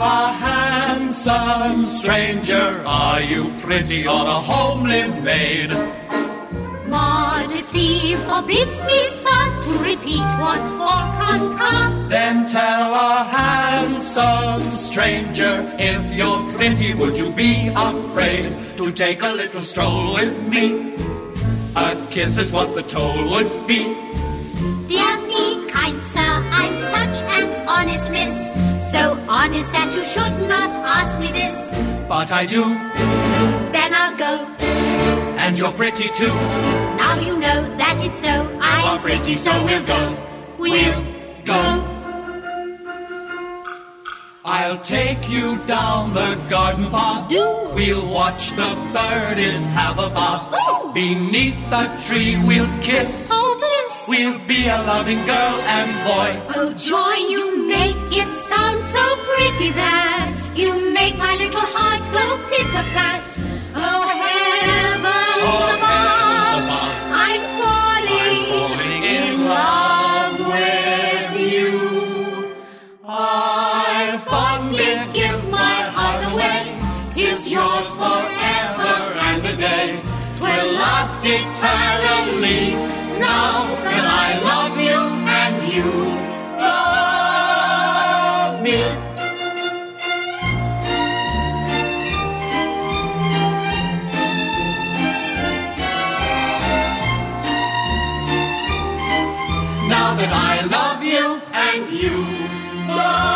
handsome stranger? Are you pretty or a homely maid? Modesty forbids me, sir, to repeat what all concur. Then tell a handsome stranger if you're pretty, would you be afraid to take a little stroll with me? A kiss is what the toll would be. So honest that you should not ask me this. But I do, Then I'll go. and you're pretty too. Now you know that it's so. I'm pretty, so we'll go. We'll go. I'll take you down the garden path. Do. We'll watch the birdies have a bath. Ooh. Beneath the tree we'll kiss. Oh. We'll be a loving girl and boy. Oh, joy, you make it sound so pretty that you make my little heart go pit-a-pat. Oh, heavens Oh, above, above. I'm falling, I'm falling in in love with you. I fondly give my heart away. Tis yours forever and a day. Twill last eternally. Now Now that I love you and you. love